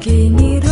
kini